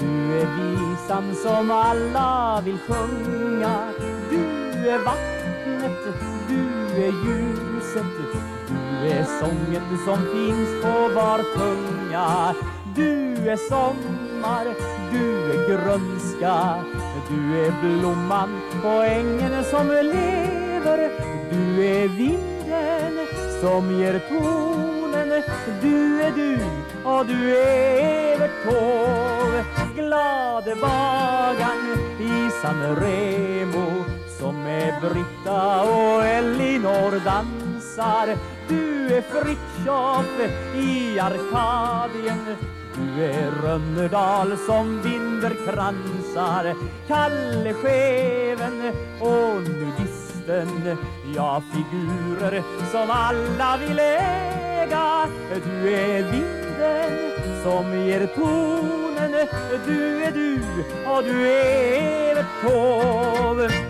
Du är visan som alla vill sjunga. Du är vattnet, du är ljuset. Du är sången som finns på var tunga. Du är sommar, du är grönska. Du är blomman på ängen som lever. Du är vinden som ger tonen. Du är du och du är Evert Taube Glade bagan i San Remo som med Britta och Elinor dansar. Du är Fritiof i Arkadien du är Rönnerdal som Vinderkransar Kalle Scheven och nudisten Ja, figurer som alla vill äga. Du är vinter som ger tonen Du är du och du är Evert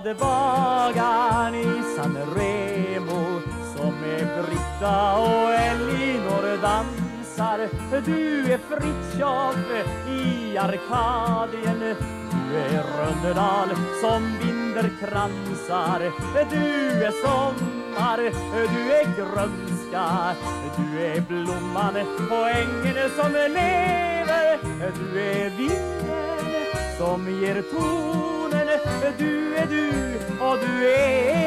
Taube glade i San Remo som med Britta och Elinor dansar. Du är Fritiof i Arkadien Du är Rönnerdal som binder kransar Du är sommar, du är grönska Du är blomman på ängen som lever. Du är vinden som ger ton. Du är du och du är